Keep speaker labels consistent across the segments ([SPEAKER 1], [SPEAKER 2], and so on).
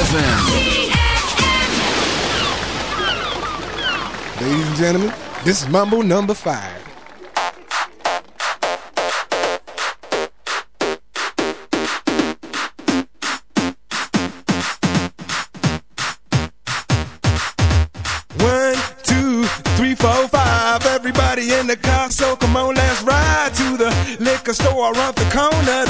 [SPEAKER 1] ZFM.
[SPEAKER 2] Ladies and gentlemen, this is Mambo number five. One, two, three, four, five. Everybody in the car, so come on, let's ride to the liquor store around the corner.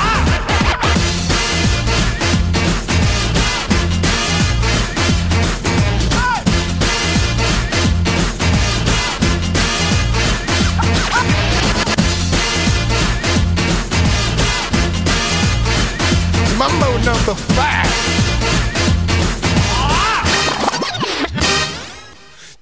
[SPEAKER 2] Mambo number five.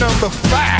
[SPEAKER 2] Number five.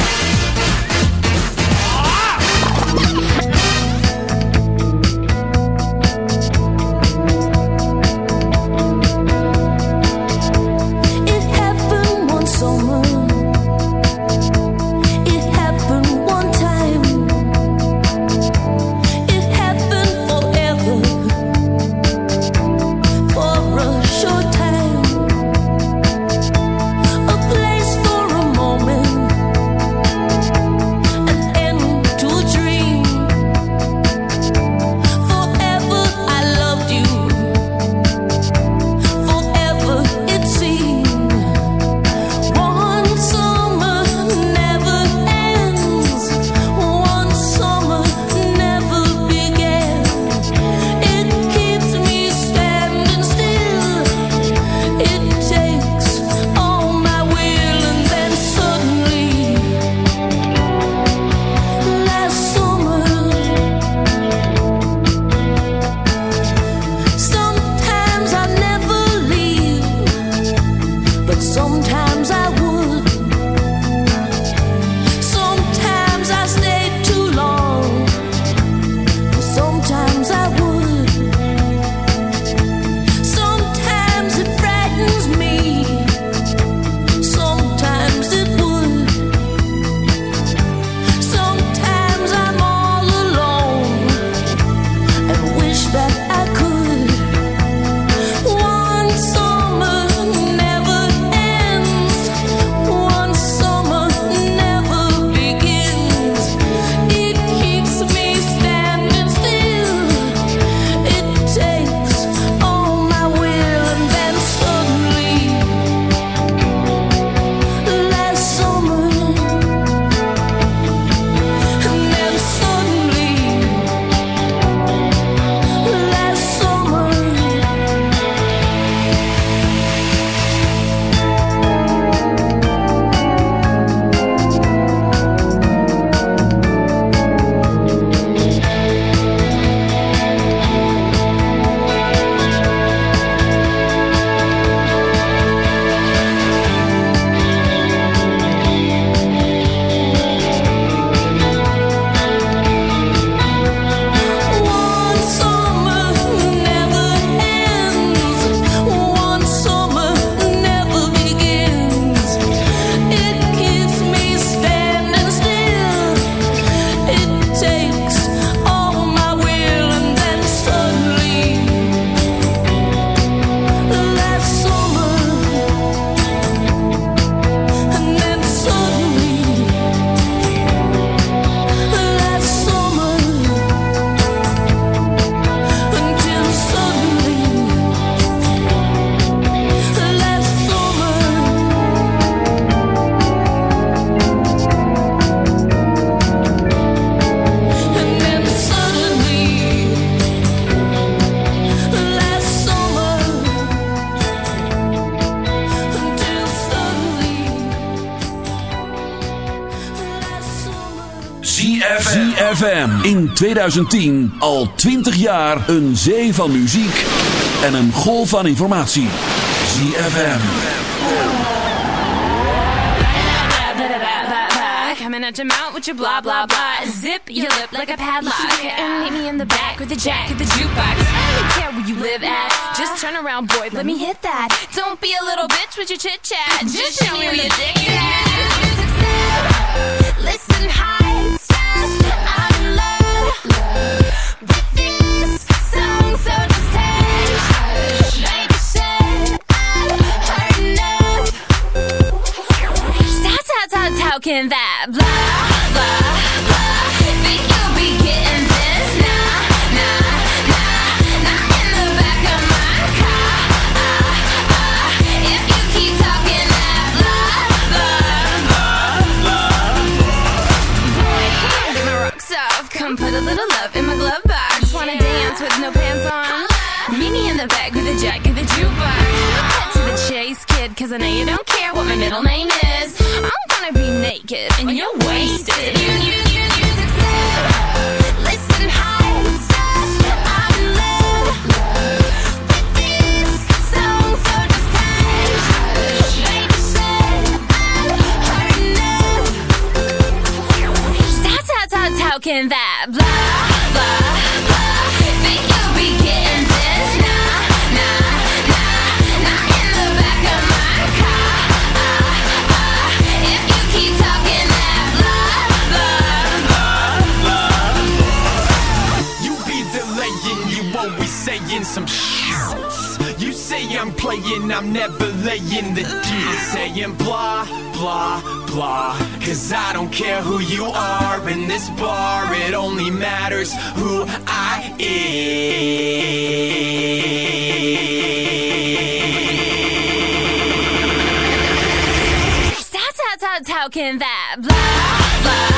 [SPEAKER 1] 2010 al 20 jaar een zee van muziek en een golf van informatie. ZFM.
[SPEAKER 3] Coming at your mouth with your blah blah blah. Zip your lip like a padlock. And meet me in the back with the jack of the jukebox. I don't care where you live at. Just turn around, boy. Let me hit that. Don't be a little bitch with your chit chat. Just show me where your dick is. Listen, high talking that blah, blah, blah. Think you'll be getting this? Nah, nah, nah, nah. In the back of my car. Ah, ah. If you keep talking that blah, blah, blah. Boy, come on, get my rocks off. Come put a little love in my glove box. Wanna dance with no pants on? Meet me in the back with a jack of the jukebox. Cause I know you don't care what my middle name is. I'm gonna be naked and you're wasted. You, you, you, said, listen, high stuff. I'm in love this song, so just hush. Baby, up. Heard enough. Stop, stop, stop talking that blah,
[SPEAKER 4] playing, I'm never laying the deal. Saying blah, blah, blah. Cause I don't care who you are in this bar, it only matters who I am.
[SPEAKER 3] That's Stop, stop, stop talking that blah, blah.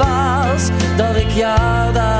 [SPEAKER 5] dwaas dat ik jou
[SPEAKER 6] daar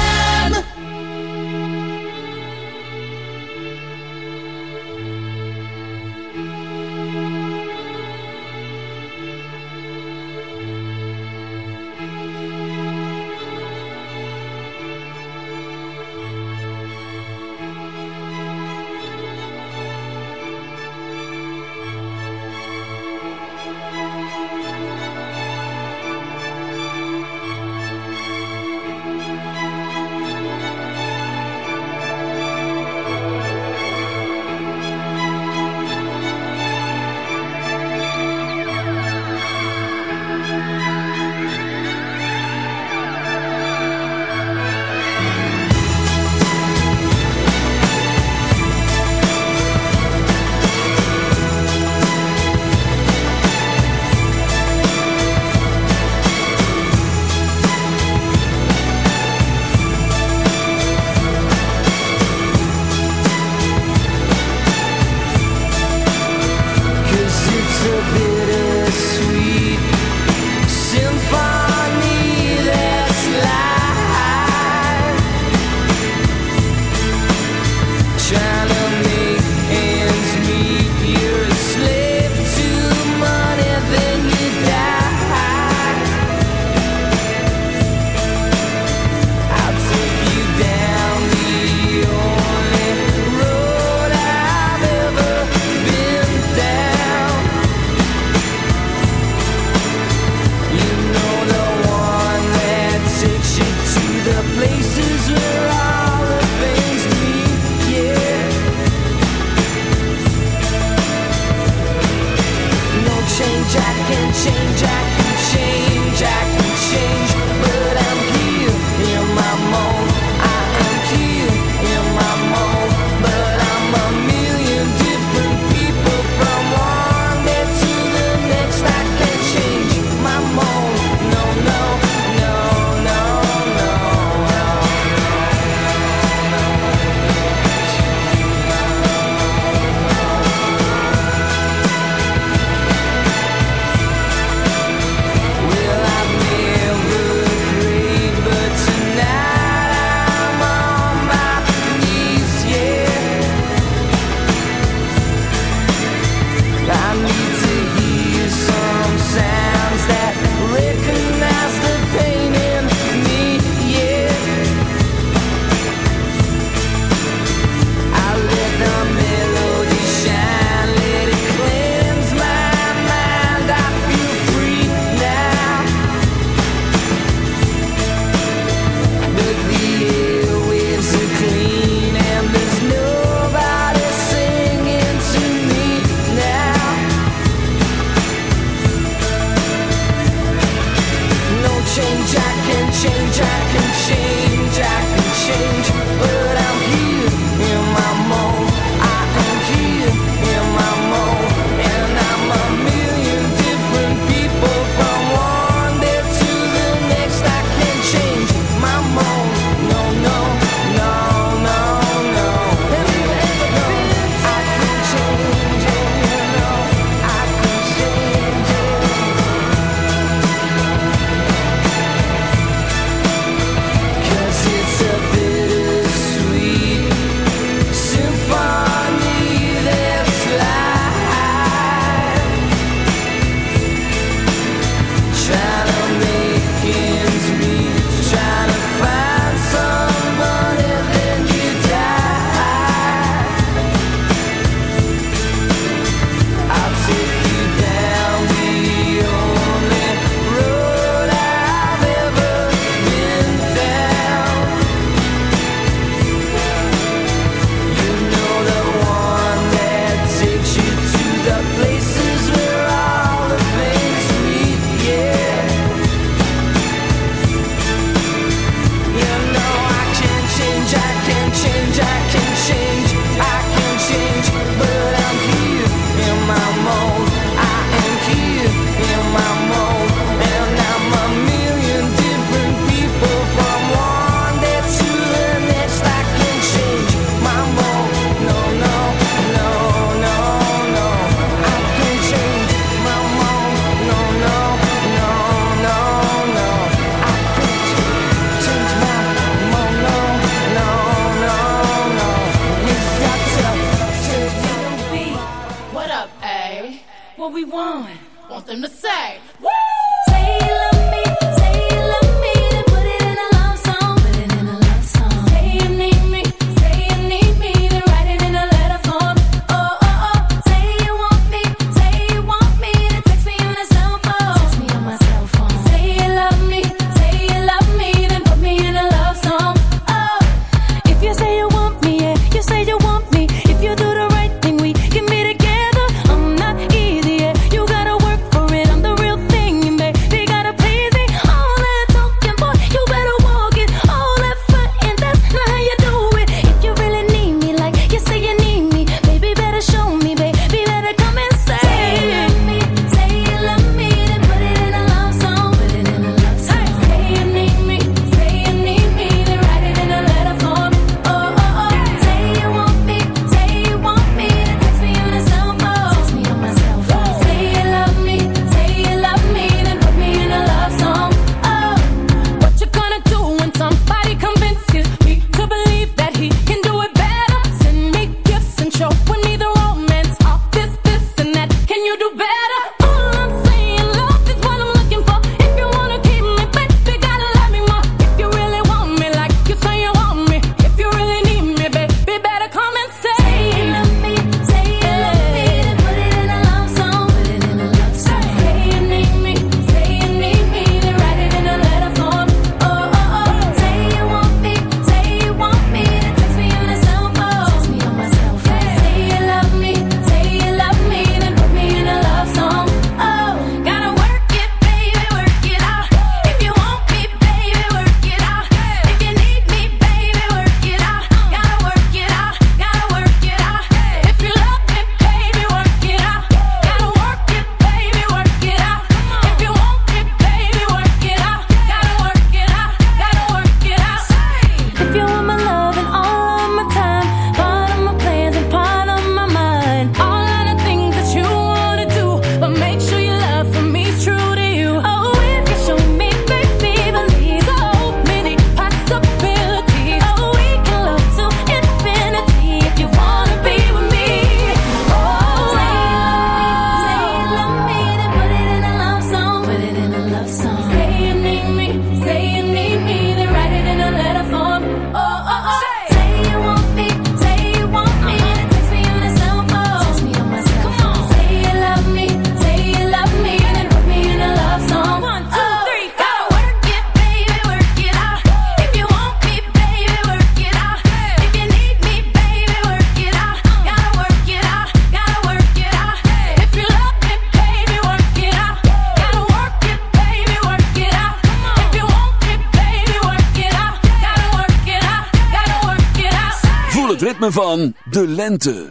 [SPEAKER 1] de lente.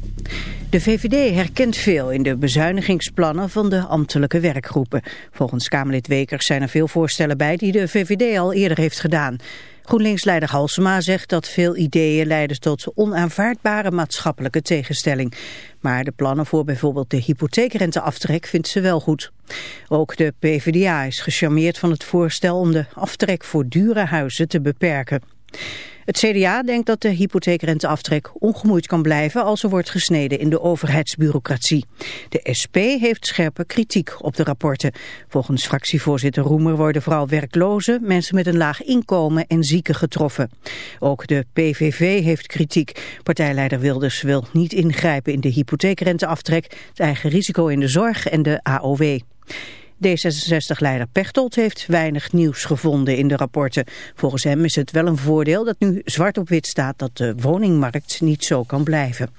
[SPEAKER 7] De VVD herkent veel in de bezuinigingsplannen van de ambtelijke werkgroepen. Volgens Kamerlid Wekers zijn er veel voorstellen bij die de VVD al eerder heeft gedaan. GroenLinks-leider Halsema zegt dat veel ideeën leiden tot onaanvaardbare maatschappelijke tegenstelling. Maar de plannen voor bijvoorbeeld de hypotheekrenteaftrek vindt ze wel goed. Ook de PvdA is gecharmeerd van het voorstel om de aftrek voor dure huizen te beperken. Het CDA denkt dat de hypotheekrenteaftrek ongemoeid kan blijven als er wordt gesneden in de overheidsbureaucratie. De SP heeft scherpe kritiek op de rapporten. Volgens fractievoorzitter Roemer worden vooral werklozen, mensen met een laag inkomen en zieken getroffen. Ook de PVV heeft kritiek. Partijleider Wilders wil niet ingrijpen in de hypotheekrenteaftrek, het eigen risico in de zorg en de AOW. D66-leider Pechtold heeft weinig nieuws gevonden in de rapporten. Volgens hem is het wel een voordeel dat nu zwart op wit staat dat de woningmarkt niet zo kan blijven.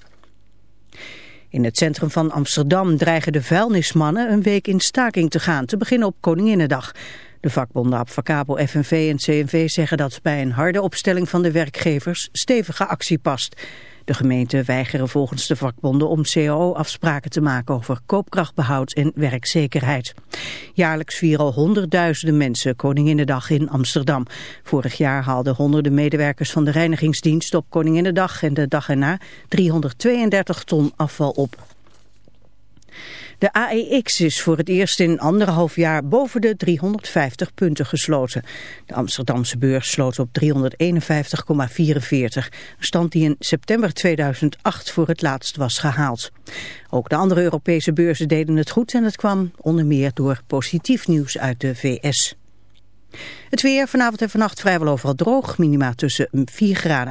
[SPEAKER 7] In het centrum van Amsterdam dreigen de vuilnismannen een week in staking te gaan, te beginnen op Koninginnedag. De vakbonden Abfacabo, FNV en CNV zeggen dat bij een harde opstelling van de werkgevers stevige actie past. De gemeenten weigeren volgens de vakbonden om CAO-afspraken te maken over koopkrachtbehoud en werkzekerheid. Jaarlijks vieren al honderdduizenden mensen Koninginnedag in Amsterdam. Vorig jaar haalden honderden medewerkers van de reinigingsdienst op Koninginnedag en de dag erna 332 ton afval op. De AEX is voor het eerst in anderhalf jaar boven de 350 punten gesloten. De Amsterdamse beurs sloot op 351,44, een stand die in september 2008 voor het laatst was gehaald. Ook de andere Europese beurzen deden het goed en het kwam onder meer door positief nieuws uit de VS. Het weer vanavond en vannacht vrijwel overal droog, minima tussen 4 graden.